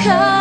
Kau